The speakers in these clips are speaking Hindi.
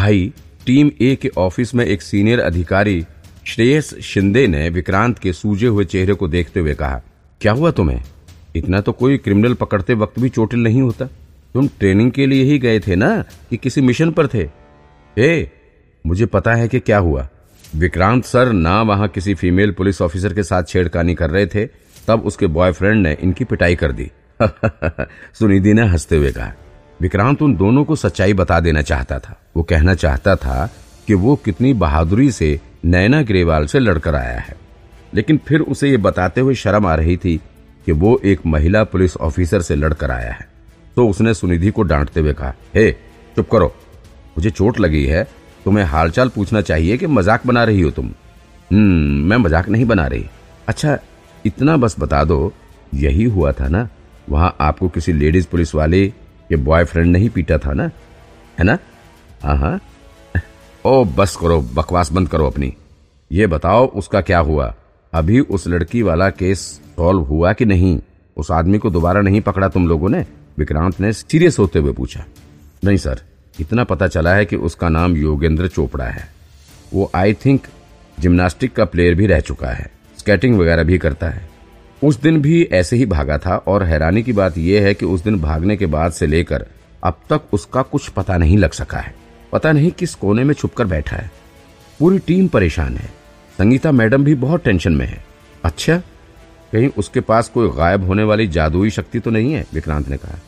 भाई, टीम ए के ऑफ़िस में एक सीनियर अधिकारी श्रेयस शिंदे ने विक्रांत के सूजे हुए चेहरे को देखते हुए कहा, क्या हुआ तुम्हें? इतना तो कोई क्रिमिनल पकड़ते वक्त भी चोटिल नहीं होता। तुम ट्रेनिंग के लिए ही गए थे ना, कि किसी मिशन पर थे? ए, मुझे पता है कि क्या हुआ। विक्रांत सर ना वहाँ किसी फीमेल पुलिस ऑफिसर के साथ छेड़खानी कर रहे थे, तब उसके बॉयफ्रेंड ने इनकी पिटाई कर दी। सुनिधि ने हँसते हुए कहा विक्रांत उन दोनों को सच्चाई बता देना चाहता था। वो कहना चाहता था कि वो कितनी बहादुरी से नैना ग्रेवाल से लड़कर आया है। लेकिन फिर उसे ये बताते हुए शर्म आ रही थी कि वो एक महिला पुलिस ऑफिसर से लड़कर आया है। तो उसने सुनिधि को डांटते हुए कहा, हे, चुप करो। मुझे चोट लगी है। तुम्हें हालचाल पूछना चाहिए कि मज़ाक बना रही हो तुम। हम्म मैं मज़ाक नहीं बना रही। अच्छा इतना बस बता दो। यही हुआ था ना? वहाँ आपको किसी लेडीज़ पुलिस वाले के बॉयफ्रेंड नहीं पीटा था ना? है ना? हाँ ओ, बस करो, बकवास बंद करो अपनी। ये बताओ, उसका क्या हुआ? अभी उस लड़की वाला केस सॉल्व हुआ कि नहीं? उस आदमी को दोबारा नहीं पकड़ा तुम लोगों ने? विक्रांत ने सीरियस होते हुए पूछा। नहीं सर, इतना पता चला है कि उसका नाम योगेंद्र चोपड़ा है। वो आई थिंक जिम्नास्टिक का प्लेयर भी रह चुका है। स्केटिंग वगैरह भी करता है। उस दिन भी ऐसे ही भागा था और हैरानी की बात यह है कि उस दिन भागने के बाद से लेकर अब तक उसका कुछ पता नहीं लग सका है। पता नहीं किस कोने में छुपकर बैठा है। पूरी टीम परेशान है। संगीता मैडम भी बहुत टेंशन में है। अच्छा कहीं उसके पास कोई गायब होने वाली जादुई शक्ति तो नहीं है? विक्रांत ने कहा।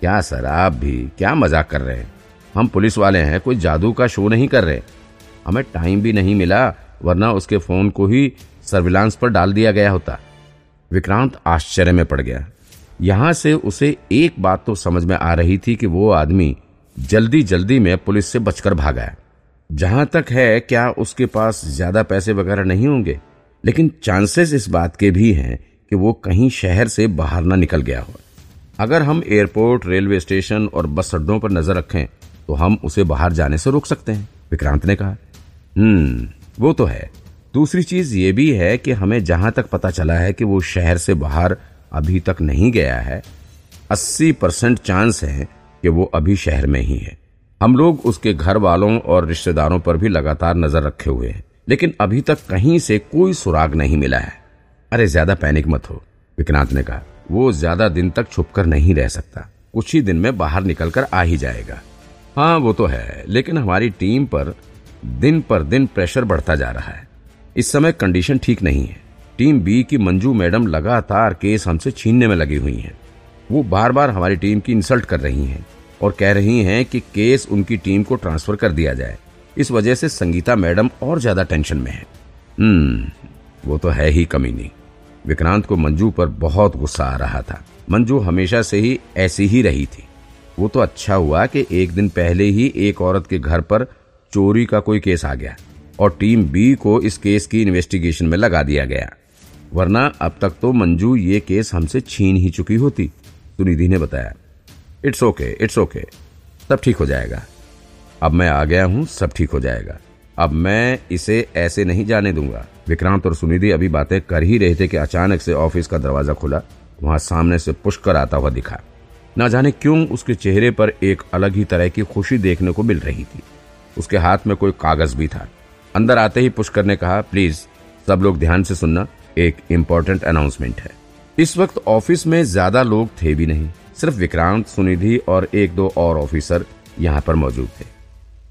क्या सर, आप भी क्या मज़ाक कर रहे हैं? हम पुलिस वाले हैं, कोई जादू का शो नहीं कर रहे। हमें टाइम भी नहीं मिला, वरना उसके फ़ोन को ही सर्विलांस पर डाल दिया गया होता। विक्रांत आश्चर्य में पड़ गया। यहाँ से उसे एक बात तो समझ में आ रही थी कि वो आदमी जल्दी जल्दी में पुलिस से बचकर भागा जहाँ तक है, क्या उसके पास ज़्यादा पैसे वगैरह नहीं होंगे? लेकिन चांसेस इस बात के भी हैं कि वो कहीं शहर से बाहर ना निकल गया हो। अगर हम एयरपोर्ट रेलवे स्टेशन और बस अड्डों पर नज़र रखें तो हम उसे बाहर जाने से रोक सकते हैं, विक्रांत ने कहा। हम्म वो तो है। दूसरी चीज़ ये भी है कि हमें जहाँ तक पता चला है कि वो शहर से बाहर अभी तक नहीं गया है, अस्सी परसेंट चांस है कि वो अभी शहर में ही है। हम लोग उसके घर वालों और रिश्तेदारों पर भी लगातार नज़र रखे हुए हैं, लेकिन अभी तक कहीं से कोई सुराग नहीं मिला है। अरे, ज़्यादा पैनिक मत हो, विक्रांत ने कहा। वो ज़्यादा दिन तक छुपकर नहीं रह सकता। कुछ ही दिन में बाहर निकलकर आ ही जाएगा। हाँ वो तो है, लेकिन हमारी टीम पर दिन पर दिन प्रेशर बढ़ता जा रहा है। इस समय कंडीशन ठीक नहीं है। टीम बी की मंजू मैडम लगातार केस हमसे छीनने में लगी हुई हैं। वो बार बार हमारी टीम की इंसल्ट कर रही हैं और कह रही हैं कि केस उनकी टीम को ट्रांसफ़र कर दिया जाए। इस वजह से संगीता मैडम और ज़्यादा टेंशन में है। हम्म वो तो है ही कमी नहीं। विक्रांत को मंजू पर बहुत गुस्सा आ रहा था। मंजू हमेशा से ही ऐसी ही रही थी। वो तो अच्छा हुआ कि एक दिन पहले ही एक औरत के घर पर चोरी का कोई केस आ गया। और टीम बी को इस केस की इन्वेस्टिगेशन में लगा दिया गया। वरना अब तक तो मंजू ये केस हमसे छीन ही चुकी होती, सुनिधि ने बताया। इट्स ओके इट्स ओके सब ठीक हो जाएगा। अब मैं आ गया हूँ, सब ठीक हो जाएगा। अब मैं इसे ऐसे नहीं जाने दूँगा। विक्रांत और सुनिधि अभी बातें कर ही रहे थे कि अचानक से ऑफ़िस का दरवाज़ा खुला, वहाँ सामने से पुष्कर आता हुआ दिखा। ना जाने क्यों उसके चेहरे पर एक अलग ही तरह की खुशी देखने को मिल रही थी। उसके हाथ में कोई कागज़ भी था। अंदर आते ही पुष्कर ने कहा, प्लीज़, सब लोग ध्यान से सुनना, एक इम्पोर्टेंट अनाउंसमेंट है. इस वक्त ऑफ़िस में ज़्यादा लोग थे भी नहीं, सिर्फ़ विक्रांत, सुनिधि और एक दो और ऑफिसर यहाँ पर मौजूद थे।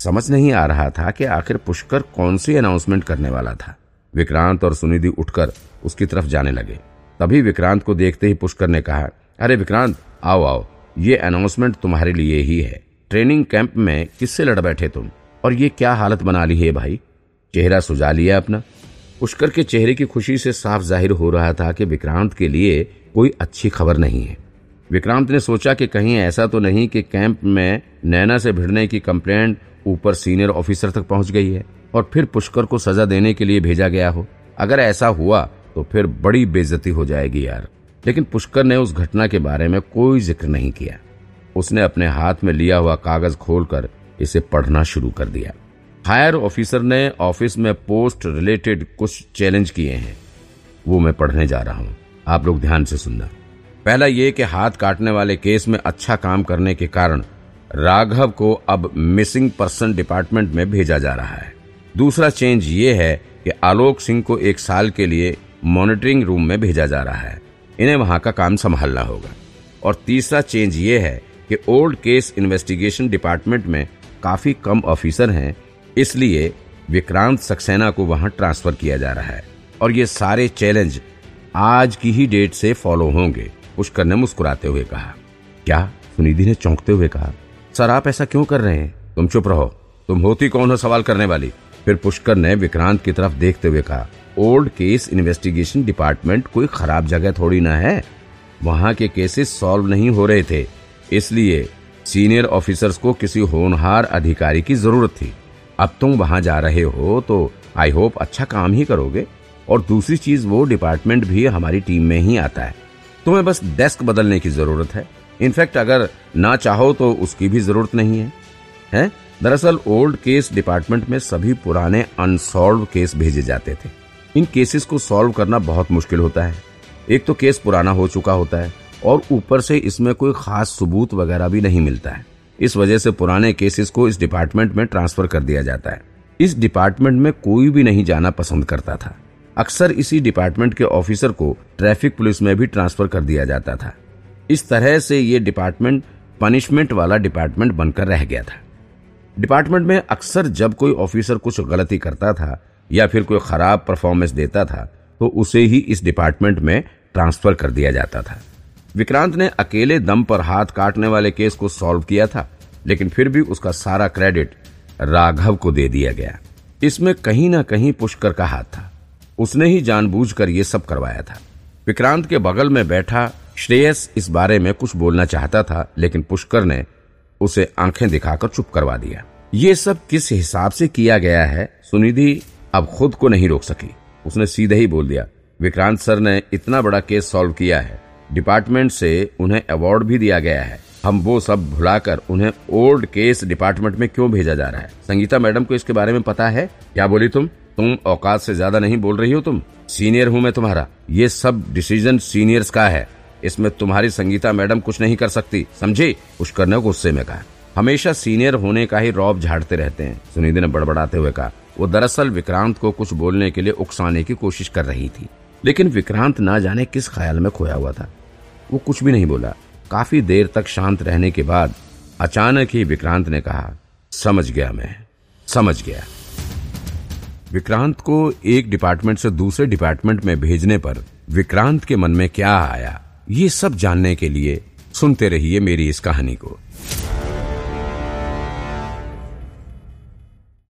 समझ नहीं आ रहा था कि आखिर पुष्कर कौन सी अनाउंसमेंट करने वाला था। विक्रांत और सुनिधि उठकर उसकी तरफ़ जाने लगे। तभी विक्रांत को देखते ही पुष्कर ने कहा, अरे विक्रांत, आओ आओ, ये अनाउंसमेंट तुम्हारे लिए ही है। ट्रेनिंग कैंप में किससे लड़ बैठे तुम? और ये क्या हालत बना ली है भाई? चेहरा सुझा लिया अपना। पुष्कर के चेहरे की खुशी से साफ़ ज़ाहिर हो रहा था कि विक्रांत के लिए कोई अच्छी खबर नहीं है। विक्रांत ने सोचा कि कहीं ऐसा तो नहीं कि कैंप में नैना से भिड़ने की कंप्लेंट ऊपर सीनियर ऑफिसर तक पहुँच गई है और फिर पुष्कर को सजा देने के लिए भेजा गया हो। अगर ऐसा हुआ तो फिर बड़ी बेजती हो जाएगी यार। लेकिन पुष्कर ने उस घटना के बारे में कोई ज़िक्र नहीं किया। उसने अपने हाथ में लिया हुआ कागज़ खोलकर इसे पढ़ना शुरू कर दिया। हायर ऑफिसर ने ऑफ़िस में पोस्ट रिलेटेड कुछ चैलेंज किए हैं। वो मैं पढ़ने जा रहा हूँ। आप लोग ध्यान से सुनना। पहला ये कि हाथ काटने वाले केस में अच्छा काम करने के कारण राघव को अब मिसिंग पर्सन डिपार्टमेंट में भेजा जा रहा है। दूसरा चेंज ये है कि आलोक सिंह को एक साल के लिए मॉनिटरिंग रूम में भेजा जा रहा है। इन्हें वहाँ का काम संभालना होगा। और तीसरा चेंज ये है कि ओल्ड केस इन्वेस्टिगेशन डिपार्टमेंट में काफ़ी कम ऑफिसर हैं इसलिए विक्रांत सक्सेना को वहाँ ट्रांसफ़र किया जा रहा है और ये सारे चैलेंज आज की ही डेट से फॉलो होंगे, पुष्कर ने मुस्कुराते हुए कहा। क्या सुनिधि ने चौंकते हुए कहा, सर, आप ऐसा क्यों कर रहे हैं? तुम चुप रहो। तुम होती कौन हो सवाल करने वाली? फिर पुष्कर ने विक्रांत की तरफ़ देखते हुए कहा, ओल्ड केस इन्वेस्टिगेशन डिपार्टमेंट कोई खराब जगह थोड़ी ना है। वहाँ के केसेस सॉल्व नहीं हो रहे थे, इसलिए सीनियर ऑफिसर्स को किसी होनहार अधिकारी की ज़रूरत थी। अब तुम वहाँ जा रहे हो तो आई होप अच्छा काम ही करोगे। और दूसरी चीज़, वो डिपार्टमेंट भी हमारी टीम में ही आता है। तुम्हें बस डेस्क बदलने की ज़रूरत है। इनफैक्ट अगर ना चाहो तो उसकी भी ज़रूरत नहीं है। हैं? दरअसल ओल्ड केस डिपार्टमेंट में सभी पुराने अनसॉल्व केस भेजे जाते थे। इन केसेस को सॉल्व करना बहुत मुश्किल होता है। एक तो केस पुराना हो चुका होता है, और ऊपर से इसमें कोई खास सबूत वगैरह भी नहीं मिलता है। इस वजह से पुराने केसेस को इस डिपार्टमेंट में ट्रांसफ़र कर दिया जाता है। इस डिपार्टमेंट में कोई भी नहीं जाना पसंद करता था। अक्सर इसी डिपार्टमेंट के ऑफिसर को ट्रैफ़िक पुलिस में भी ट्रांसफ़र कर दिया जाता था। इस तरह से ये डिपार्टमेंट पनिशमेंट वाला डिपार्टमेंट बनकर रह गया था। डिपार्टमेंट में अक्सर जब कोई ऑफिसर कुछ गलती करता था या फिर कोई खराब परफॉर्मेंस देता था तो उसे ही इस डिपार्टमेंट में ट्रांसफ़र कर दिया जाता था। विक्रांत ने अकेले दम पर हाथ काटने वाले केस को सॉल्व किया था, लेकिन फिर भी उसका सारा क्रेडिट राघव को दे दिया गया। इसमें कहीं ना कहीं पुष्कर का हाथ था। उसने ही जानबूझकर ये सब करवाया था। विक्रांत के बगल में बैठा श्रेयस इस बारे में कुछ बोलना चाहता था, लेकिन पुष्कर ने उसे आँखें दिखाकर चुप करवा दिया। ये सब किस हिसाब से किया गया है, सुनिधि अब खुद को नहीं रोक सकी। उसने सीधे ही बोल दिया, विक्रांत सर ने इतना बड़ा केस सॉल्व किया है डिपार्टमेंट से उन्हें अवार्ड भी दिया गया है। हम वो सब भुलाकर उन्हें ओल्ड केस डिपार्टमेंट में क्यों भेजा जा रहा है? संगीता मैडम को इसके बारे में पता है? क्या बोली तुम? तुम औकात से ज़्यादा नहीं बोल रही हो तुम? सीनियर हूँ मैं तुम्हारा। ये सब डिसीज़न सीनियर्स का है। इसमें तुम्हारी संगीता मैडम कुछ नहीं कर सकती। समझे? पुष्कर ने गुस्से में कहा। हमेशा सीनियर होने का ही रौब झाड़ते रहते हैं सुनिधि ने बड़बड़ाते हुए कहा। वो दरअसल विक्रांत को कुछ बोलने के लिए उकसाने की कोशिश कर रही थी। लेकिन विक्रांत ना जाने किस ख्याल में खोया हुआ था। वो कुछ भी नहीं बोला। काफ़ी देर तक शांत रहने के बाद अचानक ही विक्रांत ने कहा, समझ गया मैं, समझ गया। विक्रांत को एक डिपार्टमेंट से दूसरे डिपार्टमेंट में भेजने पर विक्रांत के मन में क्या आया, ये सब जानने के लिए सुनते रहिए मेरी इस कहानी को।